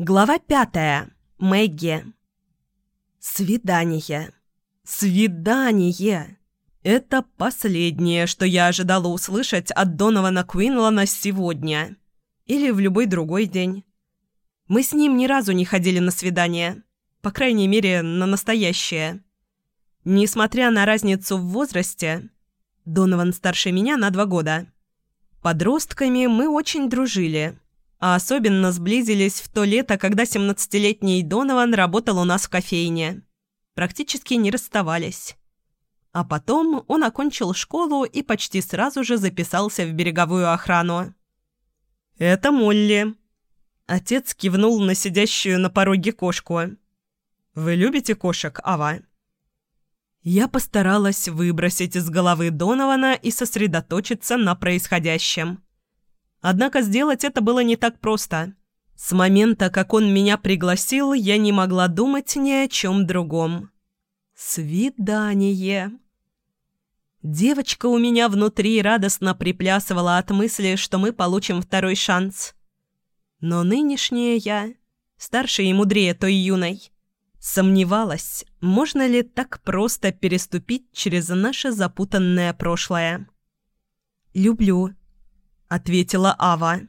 Глава пятая. Мэгги. Свидание. Свидание. Это последнее, что я ожидала услышать от Донована Куинлана сегодня. Или в любой другой день. Мы с ним ни разу не ходили на свидание. По крайней мере, на настоящее. Несмотря на разницу в возрасте, Донован старше меня на два года. Подростками мы очень дружили. А особенно сблизились в то лето, когда 17-летний Донован работал у нас в кофейне. Практически не расставались. А потом он окончил школу и почти сразу же записался в береговую охрану. «Это Молли». Отец кивнул на сидящую на пороге кошку. «Вы любите кошек, Ава?» Я постаралась выбросить из головы Донована и сосредоточиться на происходящем. Однако сделать это было не так просто. С момента, как он меня пригласил, я не могла думать ни о чем другом. Свидание. Девочка у меня внутри радостно приплясывала от мысли, что мы получим второй шанс. Но нынешняя я, старше и мудрее той юной, сомневалась, можно ли так просто переступить через наше запутанное прошлое. «Люблю», — ответила Ава.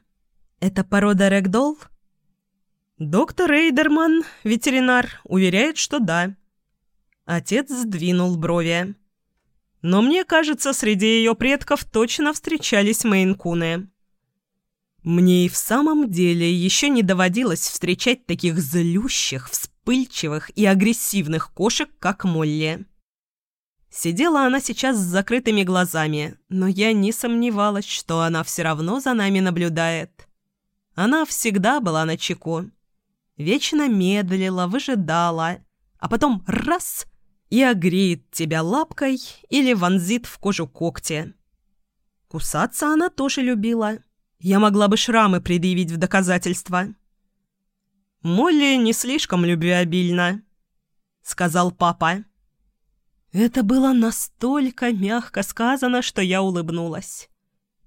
«Это порода рэгдолл?» «Доктор Эйдерман, ветеринар, уверяет, что да». Отец сдвинул брови. «Но мне кажется, среди ее предков точно встречались мейнкуны». Мне и в самом деле еще не доводилось встречать таких злющих, вспыльчивых и агрессивных кошек, как Молли. Сидела она сейчас с закрытыми глазами, но я не сомневалась, что она все равно за нами наблюдает. Она всегда была на чеку. Вечно медлила, выжидала, а потом раз — и огреет тебя лапкой или вонзит в кожу когти. Кусаться она тоже любила. Я могла бы шрамы предъявить в доказательство. «Молли не слишком любвеобильна», — сказал папа. Это было настолько мягко сказано, что я улыбнулась.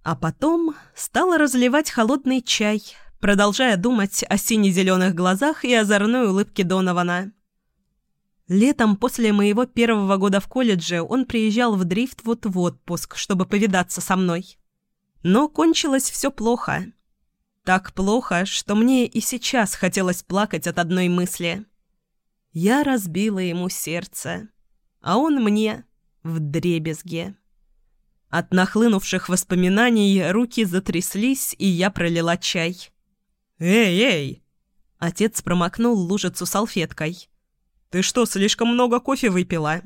А потом стала разливать холодный чай, продолжая думать о сине-зеленых глазах и озорной улыбке Донована. Летом после моего первого года в колледже он приезжал в Дрифтвуд в отпуск, чтобы повидаться со мной. Но кончилось все плохо. Так плохо, что мне и сейчас хотелось плакать от одной мысли. Я разбила ему сердце а он мне в дребезге. От нахлынувших воспоминаний руки затряслись, и я пролила чай. «Эй, эй!» Отец промокнул лужицу салфеткой. «Ты что, слишком много кофе выпила?»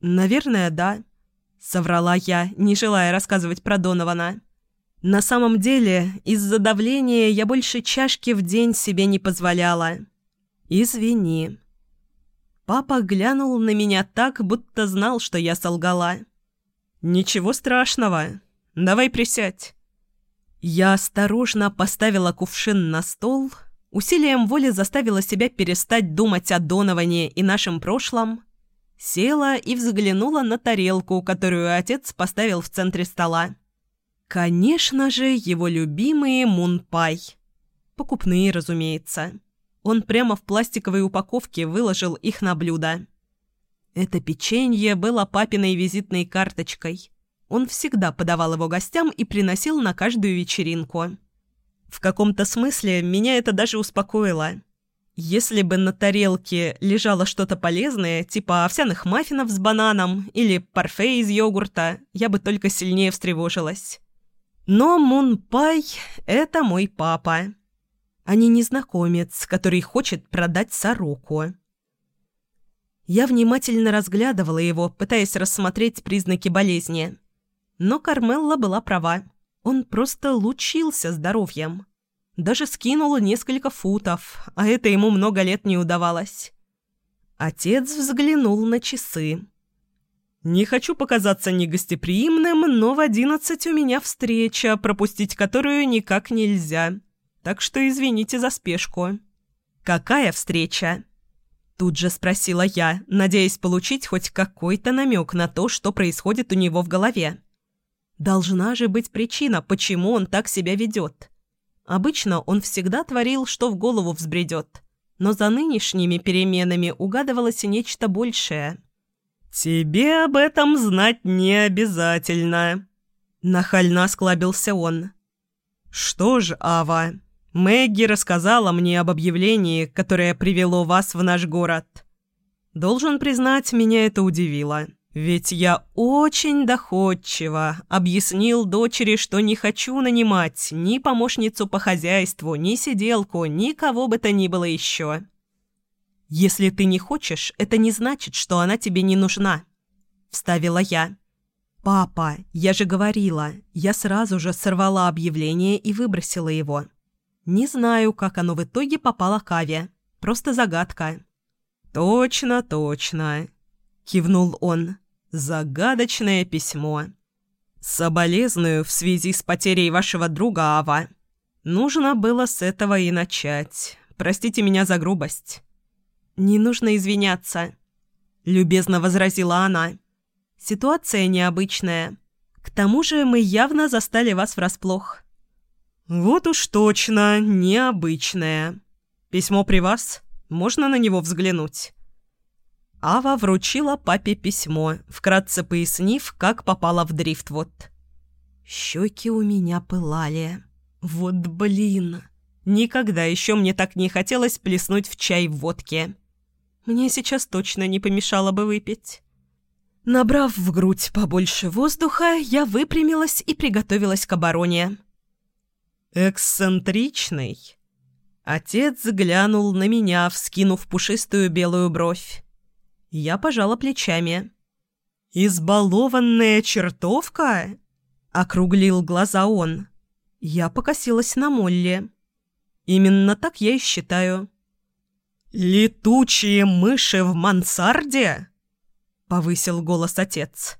«Наверное, да», — соврала я, не желая рассказывать про Донована. «На самом деле, из-за давления я больше чашки в день себе не позволяла. Извини». Папа глянул на меня так, будто знал, что я солгала. «Ничего страшного. Давай присядь». Я осторожно поставила кувшин на стол, усилием воли заставила себя перестать думать о Доноване и нашем прошлом, села и взглянула на тарелку, которую отец поставил в центре стола. Конечно же, его любимые мунпай. Покупные, разумеется. Он прямо в пластиковой упаковке выложил их на блюдо. Это печенье было папиной визитной карточкой. Он всегда подавал его гостям и приносил на каждую вечеринку. В каком-то смысле меня это даже успокоило. Если бы на тарелке лежало что-то полезное, типа овсяных маффинов с бананом или парфе из йогурта, я бы только сильнее встревожилась. Но Мунпай – это мой папа а не незнакомец, который хочет продать сороку. Я внимательно разглядывала его, пытаясь рассмотреть признаки болезни. Но Кармелла была права. Он просто лучился здоровьем. Даже скинул несколько футов, а это ему много лет не удавалось. Отец взглянул на часы. «Не хочу показаться негостеприимным, но в одиннадцать у меня встреча, пропустить которую никак нельзя так что извините за спешку». «Какая встреча?» Тут же спросила я, надеясь получить хоть какой-то намек на то, что происходит у него в голове. Должна же быть причина, почему он так себя ведет. Обычно он всегда творил, что в голову взбредет, но за нынешними переменами угадывалось нечто большее. «Тебе об этом знать не обязательно», — нахально осклабился он. «Что ж, Ава, Мэгги рассказала мне об объявлении, которое привело вас в наш город. Должен признать, меня это удивило». Ведь я очень доходчиво объяснил дочери, что не хочу нанимать ни помощницу по хозяйству, ни сиделку, ни кого бы то ни было еще. «Если ты не хочешь, это не значит, что она тебе не нужна», — вставила я. «Папа, я же говорила, я сразу же сорвала объявление и выбросила его. Не знаю, как оно в итоге попало к Аве. Просто загадка». «Точно, точно», — кивнул он. Загадочное письмо. Соболезную в связи с потерей вашего друга Ава. Нужно было с этого и начать. Простите меня за грубость. Не нужно извиняться, любезно возразила она. Ситуация необычная. К тому же мы явно застали вас врасплох. Вот уж точно необычная. Письмо при вас? Можно на него взглянуть? Ава вручила папе письмо, вкратце пояснив, как попала в Дрифтвуд. Щеки у меня пылали. Вот блин. Никогда еще мне так не хотелось плеснуть в чай водки. Мне сейчас точно не помешало бы выпить. Набрав в грудь побольше воздуха, я выпрямилась и приготовилась к обороне. «Эксцентричный?» Отец глянул на меня, вскинув пушистую белую бровь. Я пожала плечами. «Избалованная чертовка?» — округлил глаза он. Я покосилась на Молли. «Именно так я и считаю». «Летучие мыши в мансарде?» — повысил голос отец.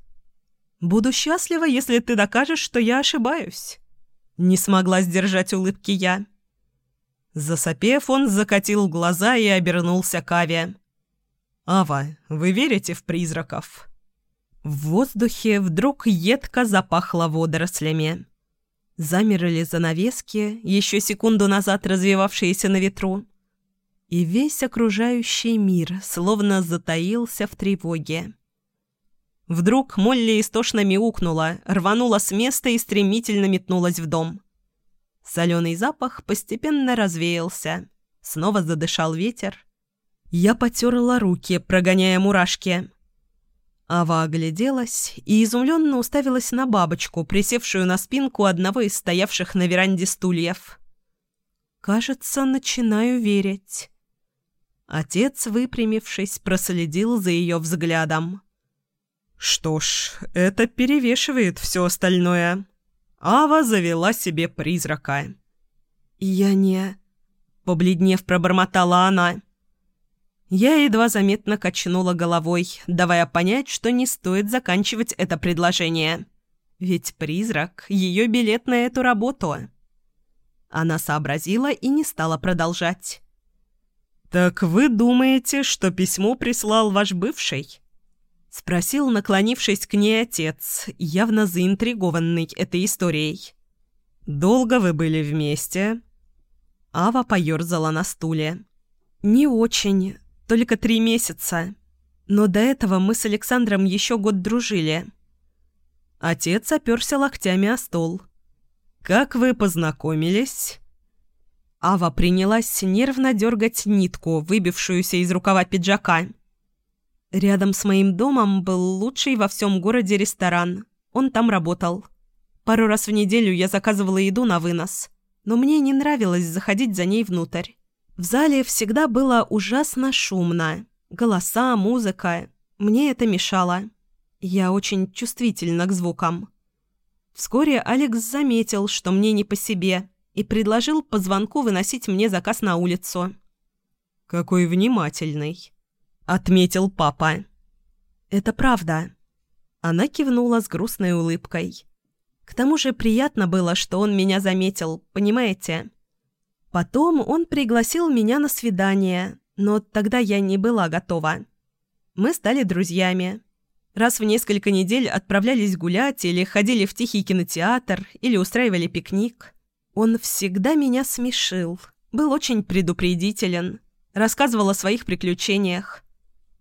«Буду счастлива, если ты докажешь, что я ошибаюсь». Не смогла сдержать улыбки я. Засопев, он закатил глаза и обернулся к Аве. «Ава, вы верите в призраков?» В воздухе вдруг едко запахло водорослями. Замерли занавески, еще секунду назад развивавшиеся на ветру. И весь окружающий мир словно затаился в тревоге. Вдруг Молли истошно мяукнула, рванула с места и стремительно метнулась в дом. Соленый запах постепенно развеялся. Снова задышал ветер. Я потерла руки, прогоняя мурашки. Ава огляделась и изумленно уставилась на бабочку, присевшую на спинку одного из стоявших на веранде стульев. «Кажется, начинаю верить». Отец, выпрямившись, проследил за ее взглядом. «Что ж, это перевешивает все остальное. Ава завела себе призрака». «Я не...» — побледнев пробормотала она. Я едва заметно качнула головой, давая понять, что не стоит заканчивать это предложение. Ведь призрак — ее билет на эту работу. Она сообразила и не стала продолжать. «Так вы думаете, что письмо прислал ваш бывший?» — спросил, наклонившись к ней отец, явно заинтригованный этой историей. «Долго вы были вместе?» Ава поерзала на стуле. «Не очень. Только три месяца. Но до этого мы с Александром еще год дружили. Отец оперся локтями о стол. «Как вы познакомились?» Ава принялась нервно дергать нитку, выбившуюся из рукава пиджака. Рядом с моим домом был лучший во всем городе ресторан. Он там работал. Пару раз в неделю я заказывала еду на вынос, но мне не нравилось заходить за ней внутрь. В зале всегда было ужасно шумно. Голоса, музыка. Мне это мешало. Я очень чувствительна к звукам. Вскоре Алекс заметил, что мне не по себе, и предложил по звонку выносить мне заказ на улицу. «Какой внимательный», — отметил папа. «Это правда». Она кивнула с грустной улыбкой. К тому же приятно было, что он меня заметил, понимаете? Потом он пригласил меня на свидание, но тогда я не была готова. Мы стали друзьями. Раз в несколько недель отправлялись гулять или ходили в тихий кинотеатр или устраивали пикник. Он всегда меня смешил, был очень предупредителен, рассказывал о своих приключениях.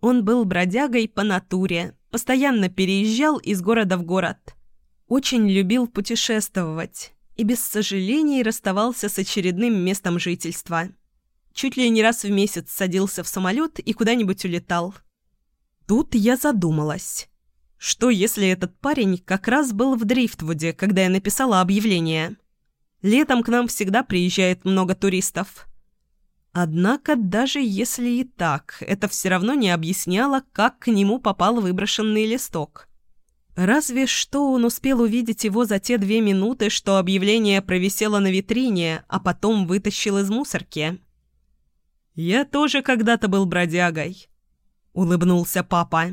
Он был бродягой по натуре, постоянно переезжал из города в город. Очень любил путешествовать и без сожалений расставался с очередным местом жительства. Чуть ли не раз в месяц садился в самолет и куда-нибудь улетал. Тут я задумалась. Что, если этот парень как раз был в Дрифтвуде, когда я написала объявление? Летом к нам всегда приезжает много туристов. Однако, даже если и так, это все равно не объясняло, как к нему попал выброшенный листок. Разве что он успел увидеть его за те две минуты, что объявление провисело на витрине, а потом вытащил из мусорки. «Я тоже когда-то был бродягой», — улыбнулся папа.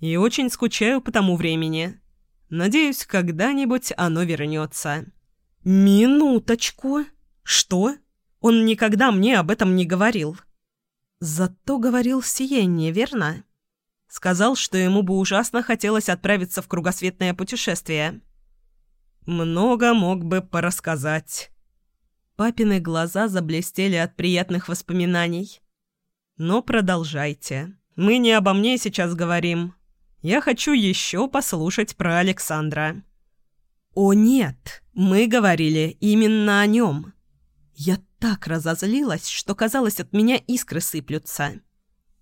«И очень скучаю по тому времени. Надеюсь, когда-нибудь оно вернется». «Минуточку. Что? Он никогда мне об этом не говорил». «Зато говорил Сиенне, верно?» Сказал, что ему бы ужасно хотелось отправиться в кругосветное путешествие. «Много мог бы порассказать». Папины глаза заблестели от приятных воспоминаний. «Но продолжайте. Мы не обо мне сейчас говорим. Я хочу еще послушать про Александра». «О нет, мы говорили именно о нем». Я так разозлилась, что, казалось, от меня искры сыплются.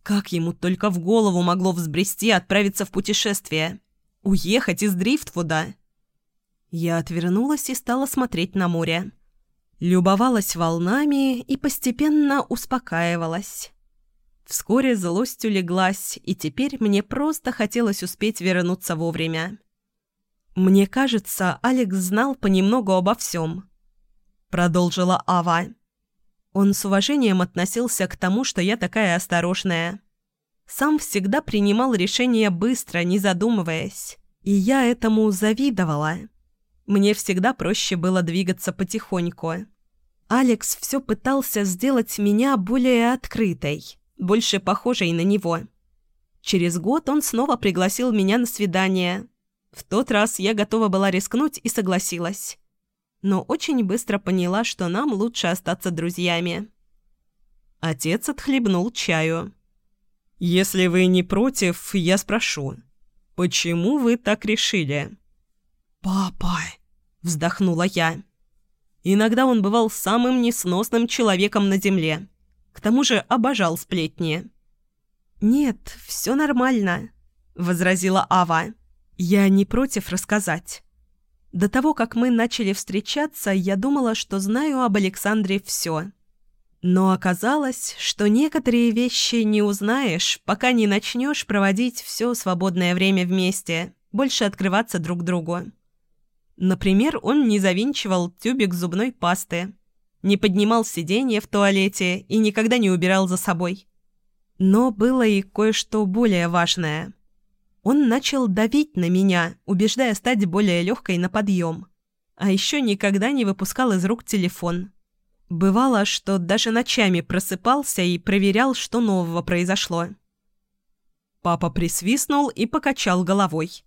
Как ему только в голову могло взбрести отправиться в путешествие? Уехать из Дрифтвуда? Я отвернулась и стала смотреть на море. Любовалась волнами и постепенно успокаивалась. Вскоре злость улеглась, и теперь мне просто хотелось успеть вернуться вовремя. «Мне кажется, Алекс знал понемногу обо всем», — продолжила Ава. Он с уважением относился к тому, что я такая осторожная. Сам всегда принимал решения быстро, не задумываясь, и я этому завидовала. Мне всегда проще было двигаться потихоньку. Алекс все пытался сделать меня более открытой, больше похожей на него. Через год он снова пригласил меня на свидание, в тот раз я готова была рискнуть и согласилась. Но очень быстро поняла, что нам лучше остаться друзьями. Отец отхлебнул чаю. «Если вы не против, я спрошу, почему вы так решили?» «Папа!» – вздохнула я. Иногда он бывал самым несносным человеком на земле. К тому же обожал сплетни. «Нет, все нормально», – возразила Ава. Я не против рассказать. До того, как мы начали встречаться, я думала, что знаю об Александре все. Но оказалось, что некоторые вещи не узнаешь, пока не начнешь проводить все свободное время вместе, больше открываться друг другу. Например, он не завинчивал тюбик зубной пасты, не поднимал сиденье в туалете и никогда не убирал за собой. Но было и кое-что более важное – он начал давить на меня, убеждая стать более легкой на подъем. А еще никогда не выпускал из рук телефон. Бывало, что даже ночами просыпался и проверял, что нового произошло. Папа присвистнул и покачал головой.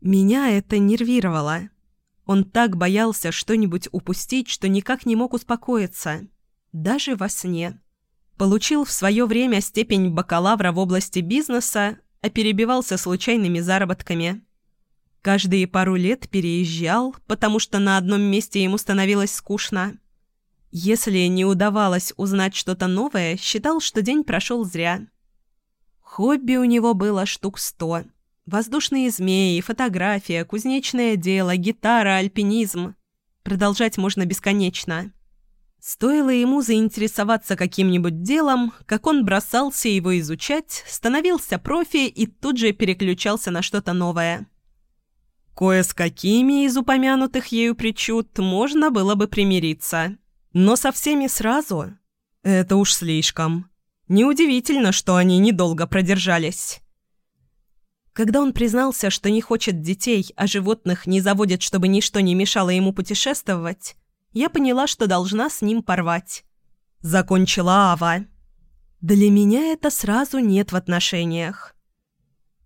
Меня это нервировало. Он так боялся что-нибудь упустить, что никак не мог успокоиться. Даже во сне. Получил в свое время степень бакалавра в области бизнеса, а перебивался случайными заработками. Каждые пару лет переезжал, потому что на одном месте ему становилось скучно. Если не удавалось узнать что-то новое, считал, что день прошел зря. Хобби у него было штук сто. Воздушные змеи, фотография, кузнечное дело, гитара, альпинизм. Продолжать можно бесконечно. Стоило ему заинтересоваться каким-нибудь делом, как он бросался его изучать, становился профи и тут же переключался на что-то новое. Кое с какими из упомянутых ею причуд можно было бы примириться. Но со всеми сразу – это уж слишком. Неудивительно, что они недолго продержались. Когда он признался, что не хочет детей, а животных не заводит, чтобы ничто не мешало ему путешествовать, я поняла, что должна с ним порвать. Закончила Ава. Для меня это сразу нет в отношениях.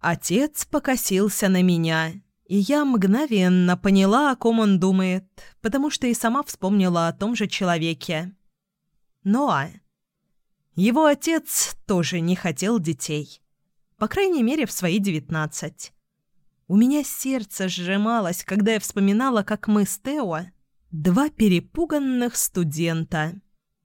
Отец покосился на меня, И я мгновенно поняла, о ком он думает, потому что и сама вспомнила о том же человеке. Ноа. Его отец тоже не хотел детей. По крайней мере, в свои девятнадцать. У меня сердце сжималось, когда я вспоминала, как мы с Тео, два перепуганных студента,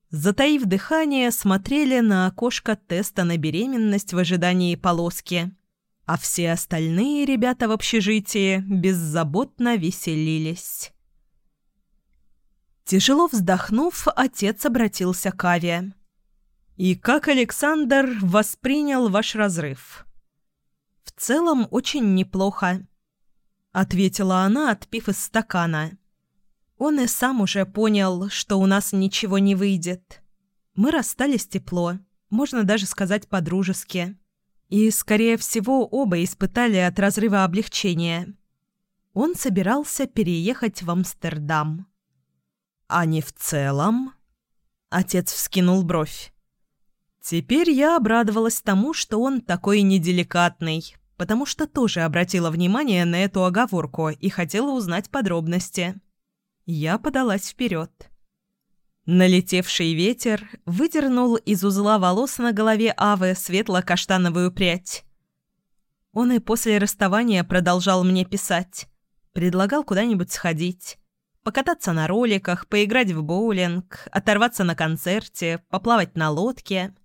затаив дыхание, смотрели на окошко теста на беременность в ожидании полоски – а все остальные ребята в общежитии беззаботно веселились. Тяжело вздохнув, отец обратился к Аве. «И как Александр воспринял ваш разрыв?» «В целом очень неплохо», — ответила она, отпив из стакана. «Он и сам уже понял, что у нас ничего не выйдет. Мы расстались тепло, можно даже сказать по-дружески. И, скорее всего, оба испытали от разрыва облегчения. Он собирался переехать в Амстердам. «А не в целом?» Отец вскинул бровь. Теперь я обрадовалась тому, что он такой неделикатный, потому что тоже обратила внимание на эту оговорку и хотела узнать подробности. Я подалась вперед. Налетевший ветер выдернул из узла волос на голове Авы светло-каштановую прядь. Он и после расставания продолжал мне писать. Предлагал куда-нибудь сходить. Покататься на роликах, поиграть в боулинг, оторваться на концерте, поплавать на лодке.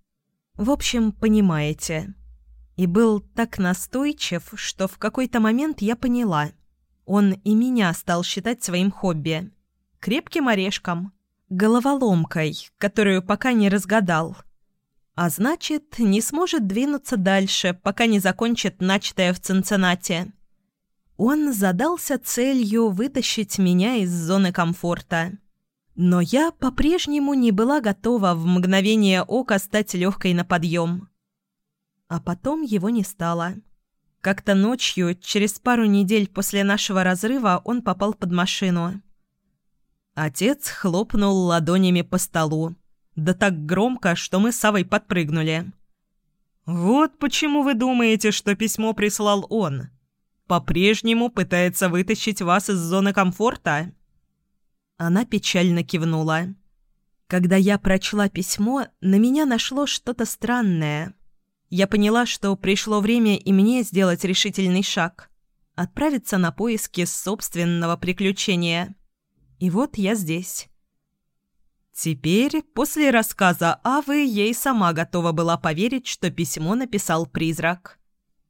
В общем, понимаете. И был так настойчив, что в какой-то момент я поняла. Он и меня стал считать своим хобби. Крепким орешком – головоломкой, которую пока не разгадал. А значит, не сможет двинуться дальше, пока не закончит начатое в Цинциннате. Он задался целью вытащить меня из зоны комфорта. Но я по-прежнему не была готова в мгновение ока стать легкой на подъем. А потом его не стало. Как-то ночью, через пару недель после нашего разрыва, он попал под машину. Отец хлопнул ладонями по столу. Да так громко, что мы с Савой подпрыгнули. «Вот почему вы думаете, что письмо прислал он. По-прежнему пытается вытащить вас из зоны комфорта?» Она печально кивнула. Когда я прочла письмо, на меня нашло что-то странное. Я поняла, что пришло время и мне сделать решительный шаг. Отправиться на поиски собственного приключения. И вот я здесь. Теперь, после рассказа Авы, ей сама готова была поверить, что письмо написал призрак.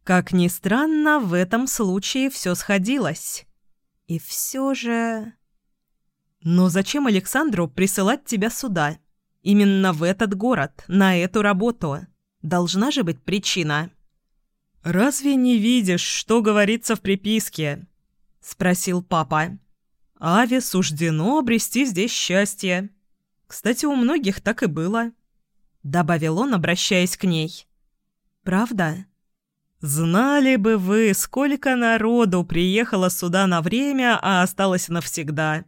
Как ни странно, в этом случае все сходилось. И все же... Но зачем Александру присылать тебя сюда? Именно в этот город, на эту работу. Должна же быть причина. «Разве не видишь, что говорится в приписке?» – спросил папа. Аве суждено обрести здесь счастье. Кстати, у многих так и было. Добавил он, обращаясь к ней. Правда? Знали бы вы, сколько народу приехало сюда на время, а осталось навсегда.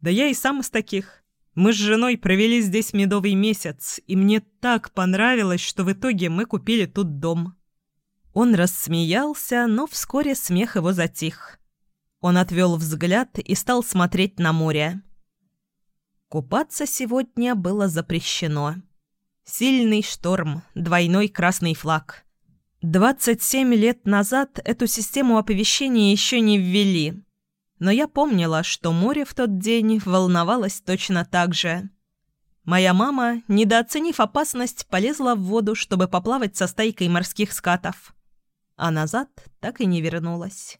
Да я и сам из таких. Мы с женой провели здесь медовый месяц, и мне так понравилось, что в итоге мы купили тут дом. Он рассмеялся, но вскоре смех его затих. Он отвел взгляд и стал смотреть на море. Купаться сегодня было запрещено. Сильный шторм, двойной красный флаг. 27 лет назад эту систему оповещения еще не ввели. Но я помнила, что море в тот день волновалось точно так же. Моя мама, недооценив опасность, полезла в воду, чтобы поплавать со стайкой морских скатов. А назад так и не вернулась.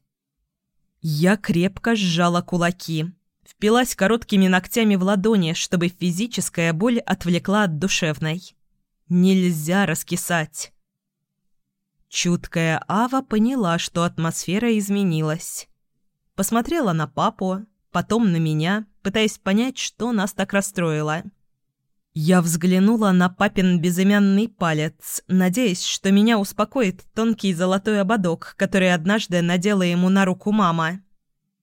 Я крепко сжала кулаки, впилась короткими ногтями в ладони, чтобы физическая боль отвлекла от душевной. Нельзя раскисать. Чуткая Ава поняла, что атмосфера изменилась. Посмотрела на папу, потом на меня, пытаясь понять, что нас так расстроило. Я взглянула на папин безымянный палец, надеясь, что меня успокоит тонкий золотой ободок, который однажды надела ему на руку мама.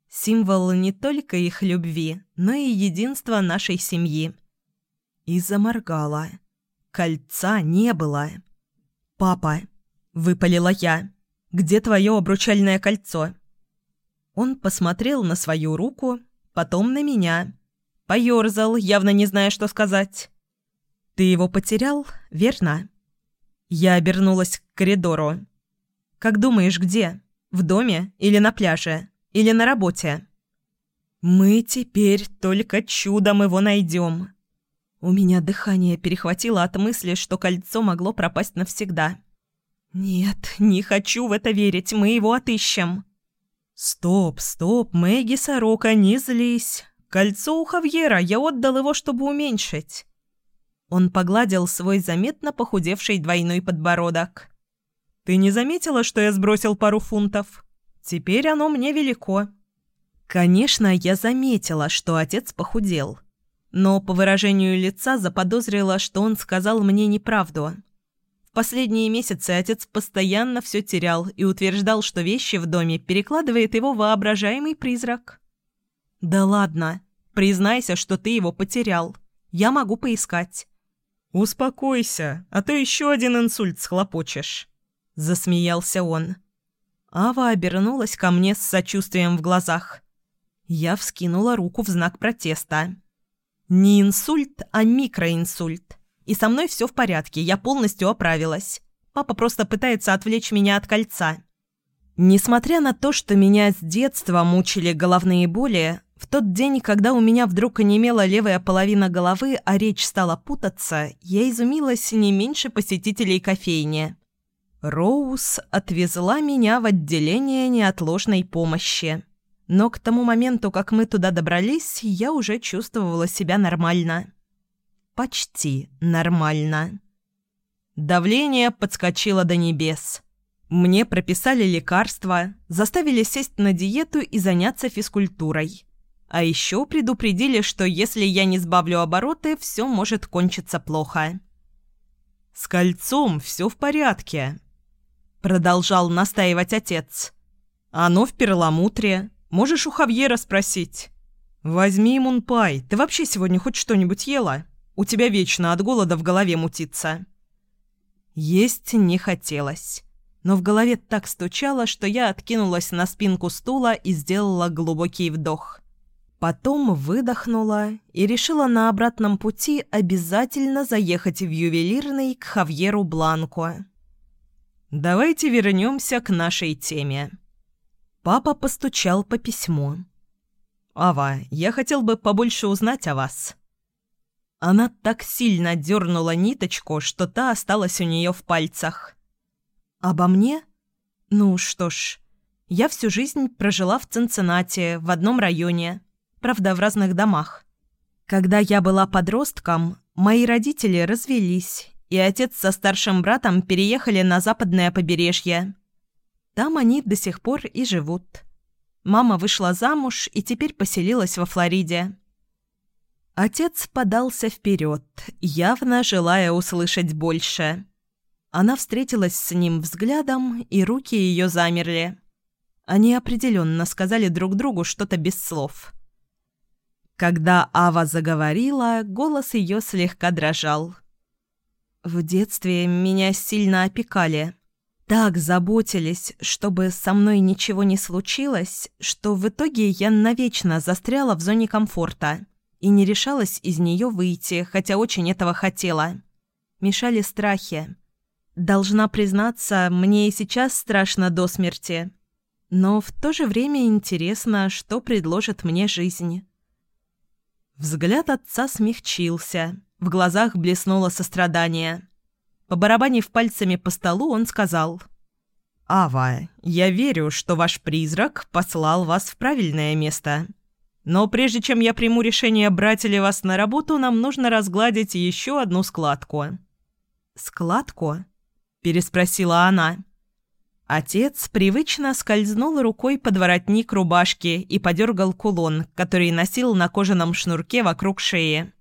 Символ не только их любви, но и единства нашей семьи. И заморгала. Кольца не было. «Папа», — выпалила я, — «где твое обручальное кольцо?» Он посмотрел на свою руку, потом на меня. Поёрзал, явно не зная, что сказать. «Ты его потерял, верно?» Я обернулась к коридору. «Как думаешь, где? В доме или на пляже? Или на работе?» «Мы теперь только чудом его найдем». У меня дыхание перехватило от мысли, что кольцо могло пропасть навсегда. «Нет, не хочу в это верить, мы его отыщем». «Стоп, стоп, Мэгги Сорока, не злись. Кольцо у Хавьера, я отдал его, чтобы уменьшить». Он погладил свой заметно похудевший двойной подбородок. «Ты не заметила, что я сбросил пару фунтов? Теперь оно мне велико». Конечно, я заметила, что отец похудел. Но по выражению лица заподозрила, что он сказал мне неправду. Последние месяцы отец постоянно все терял и утверждал, что вещи в доме перекладывает его воображаемый призрак. «Да ладно, признайся, что ты его потерял. Я могу поискать». «Успокойся, а то еще один инсульт схлопочешь», — засмеялся он. Ава обернулась ко мне с сочувствием в глазах. Я вскинула руку в знак протеста. «Не инсульт, а микроинсульт. И со мной все в порядке, я полностью оправилась. Папа просто пытается отвлечь меня от кольца». Несмотря на то, что меня с детства мучили головные боли, в тот день, когда у меня вдруг онемела левая половина головы, а речь стала путаться, я изумилась не меньше посетителей кофейни. Роуз отвезла меня в отделение неотложной помощи. Но к тому моменту, как мы туда добрались, я уже чувствовала себя нормально. Почти нормально. Давление подскочило до небес. Мне прописали лекарства, заставили сесть на диету и заняться физкультурой. А еще предупредили, что если я не сбавлю обороты, все может кончиться плохо. «С кольцом все в порядке», — продолжал настаивать отец. «Оно в перламутре. Можешь у Хавьера спросить. Возьми мунпай. Ты вообще сегодня хоть что-нибудь ела? У тебя вечно от голода в голове мутится». Есть не хотелось. Но в голове так стучало, что я откинулась на спинку стула и сделала глубокий вдох. Потом выдохнула и решила на обратном пути обязательно заехать в ювелирный к Хавьеру Бланко. «Давайте вернемся к нашей теме». Папа постучал по письму. «Ава, я хотел бы побольше узнать о вас». Она так сильно дернула ниточку, что та осталась у нее в пальцах. «Обо мне? Ну что ж, я всю жизнь прожила в Цинциннати, в одном районе» правда, в разных домах. Когда я была подростком, мои родители развелись, и отец со старшим братом переехали на западное побережье. Там они до сих пор и живут. Мама вышла замуж и теперь поселилась во Флориде. Отец подался вперед, явно желая услышать больше. Она встретилась с ним взглядом, и руки ее замерли. Они определенно сказали друг другу что-то без слов. Когда Ава заговорила, голос ее слегка дрожал. «В детстве меня сильно опекали. Так заботились, чтобы со мной ничего не случилось, что в итоге я навечно застряла в зоне комфорта и не решалась из нее выйти, хотя очень этого хотела. Мешали страхи. Должна признаться, мне и сейчас страшно до смерти. Но в то же время интересно, что предложит мне жизнь». Взгляд отца смягчился, в глазах блеснуло сострадание. Побарабанив пальцами по столу, он сказал. «Ава, я верю, что ваш призрак послал вас в правильное место. Но прежде чем я приму решение, брать ли вас на работу, нам нужно разгладить еще одну складку». «Складку?» – переспросила она. Отец привычно скользнул рукой под воротник рубашки и подергал кулон, который носил на кожаном шнурке вокруг шеи.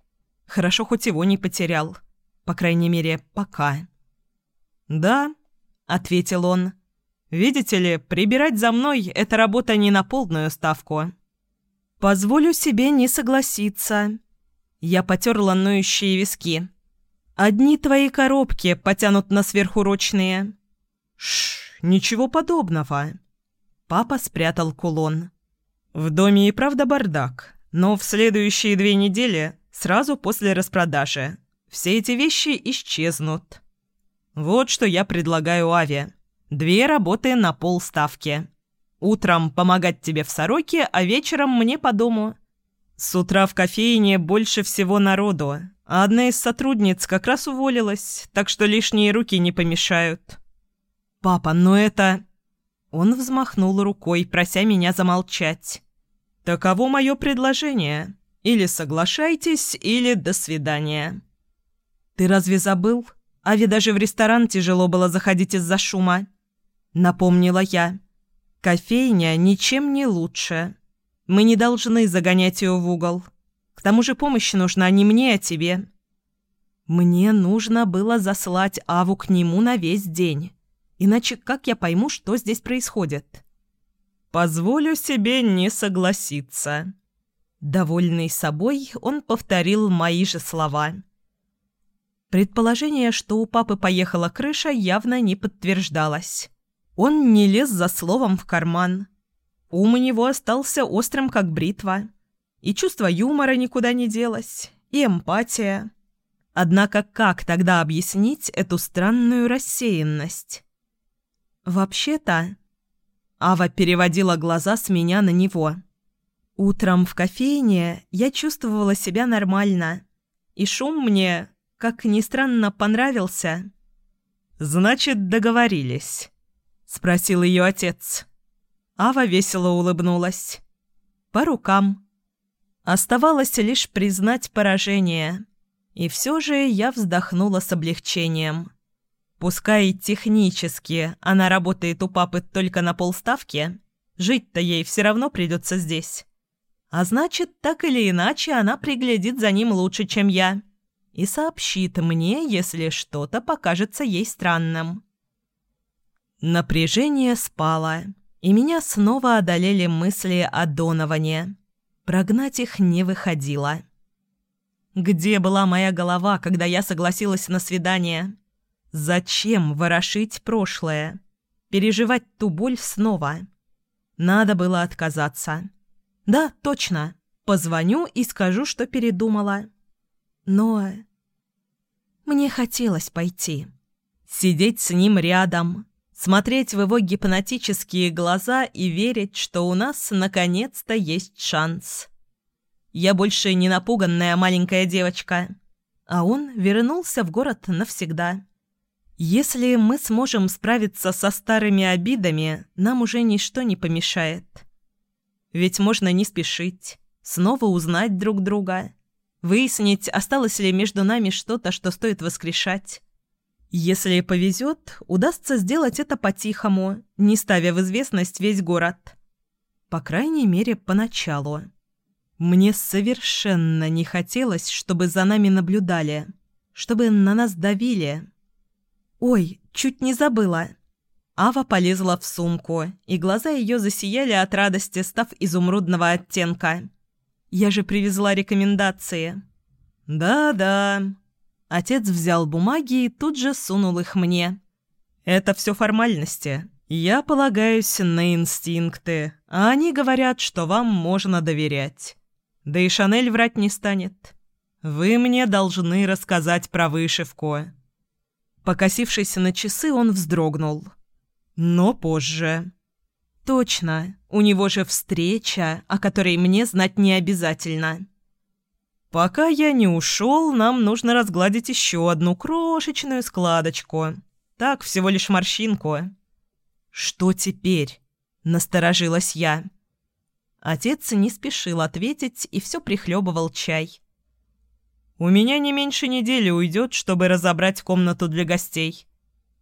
Хорошо, хоть его не потерял. По крайней мере, пока. «Да», — ответил он. «Видите ли, прибирать за мной — это работа не на полную ставку». «Позволю себе не согласиться». Я потерла ноющие виски. «Одни твои коробки потянут на сверхурочные». «Шш, ничего подобного». Папа спрятал кулон. В доме и правда бардак, но в следующие две недели, сразу после распродажи, все эти вещи исчезнут. Вот что я предлагаю Аве. Две работы на полставки. Утром помогать тебе в сороке, а вечером мне по дому. С утра в кофейне больше всего народу, а одна из сотрудниц как раз уволилась, так что лишние руки не помешают. «Папа, но это...» Он взмахнул рукой, прося меня замолчать. «Таково мое предложение. Или соглашайтесь, или до свидания». «Ты разве забыл? А ведь даже в ресторан тяжело было заходить из-за шума». Напомнила я. Кофейня ничем не лучше. Мы не должны загонять ее в угол. К тому же помощь нужна не мне, а тебе. Мне нужно было заслать Аву к нему на весь день. Иначе как я пойму, что здесь происходит? Позволю себе не согласиться. Довольный собой, он повторил мои же слова. Предположение, что у папы поехала крыша, явно не подтверждалось. Он не лез за словом в карман. Ум у него остался острым, как бритва. И чувство юмора никуда не делось, и эмпатия. Однако как тогда объяснить эту странную рассеянность? «Вообще-то...» Ава переводила глаза с меня на него. «Утром в кофейне я чувствовала себя нормально, и шум мне, как ни странно, понравился». «Значит, договорились». — спросил ее отец. Ава весело улыбнулась. «По рукам». Оставалось лишь признать поражение. И все же я вздохнула с облегчением. Пускай технически она работает у папы только на полставки, жить-то ей все равно придется здесь. А значит, так или иначе, она приглядит за ним лучше, чем я. И сообщит мне, если что-то покажется ей странным. Напряжение спало, и меня снова одолели мысли о Доноване. Прогнать их не выходило. Где была моя голова, когда я согласилась на свидание? Зачем ворошить прошлое? Переживать ту боль снова? Надо было отказаться. Да, точно. Позвоню и скажу, что передумала. Но... Мне хотелось пойти. Сидеть с ним рядом, смотреть в его гипнотические глаза и верить, что у нас наконец-то есть шанс. Я больше не напуганная маленькая девочка, а он вернулся в город навсегда. Если мы сможем справиться со старыми обидами, нам уже ничто не помешает. Ведь можно не спешить, снова узнать друг друга, выяснить, осталось ли между нами что-то, что стоит воскрешать. Если повезет, удастся сделать это по-тихому, не ставя в известность весь город. По крайней мере, поначалу. Мне совершенно не хотелось, чтобы за нами наблюдали, чтобы на нас давили. «Ой, чуть не забыла!» Ава полезла в сумку, и глаза ее засияли от радости, став изумрудного оттенка. «Я же привезла рекомендации». «Да-да», Отец взял бумаги и тут же сунул их мне. «Это все формальности. Я полагаюсь на инстинкты, а они говорят, что вам можно доверять. Да и Шанель врать не станет. Вы мне должны рассказать про вышивку». Покосившись на часы, он вздрогнул. «Но позже». «Точно, у него же встреча, о которой мне знать не обязательно». «Пока я не ушел, нам нужно разгладить еще одну крошечную складочку. Так, всего лишь морщинку». «Что теперь?» – насторожилась я. Отец не спешил ответить и все прихлебывал чай. «У меня не меньше недели уйдет, чтобы разобрать комнату для гостей.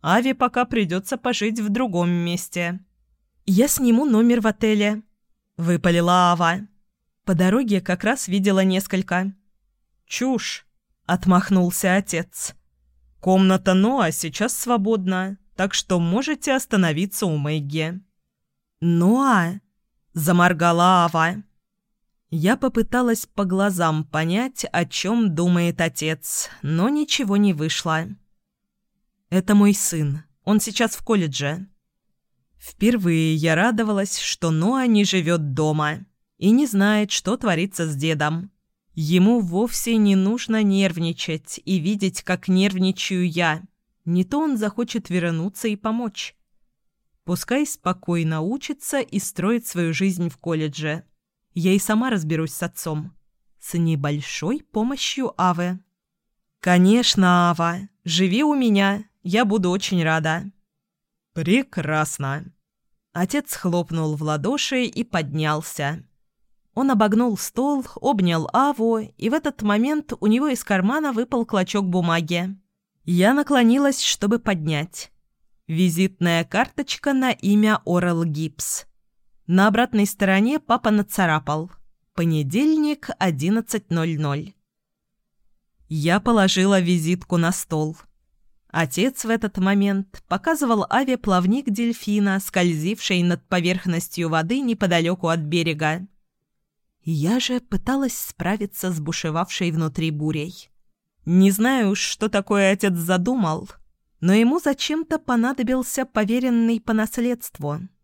Ави пока придется пожить в другом месте». «Я сниму номер в отеле», – выпалила Ава. По дороге как раз видела несколько. «Чушь!» — отмахнулся отец. «Комната Ноа сейчас свободна, так что можете остановиться у Мэгги». «Ноа?» — заморгала Ава. Я попыталась по глазам понять, о чем думает отец, но ничего не вышло. «Это мой сын. Он сейчас в колледже». Впервые я радовалась, что Ноа не живет дома. И не знает, что творится с дедом. Ему вовсе не нужно нервничать и видеть, как нервничаю я. Не то он захочет вернуться и помочь. Пускай спокойно учится и строит свою жизнь в колледже. Я и сама разберусь с отцом. С небольшой помощью Авы. «Конечно, Ава. Живи у меня. Я буду очень рада». «Прекрасно». Отец хлопнул в ладоши и поднялся. Он обогнул стол, обнял Аву, и в этот момент у него из кармана выпал клочок бумаги. Я наклонилась, чтобы поднять. Визитная карточка на имя Орел Гипс. На обратной стороне папа нацарапал. Понедельник, 11.00. Я положила визитку на стол. Отец в этот момент показывал Аве плавник дельфина, скользивший над поверхностью воды неподалеку от берега. Я же пыталась справиться с бушевавшей внутри бурей. Не знаю, что такое отец задумал — но ему зачем-то понадобился поверенный по наследству –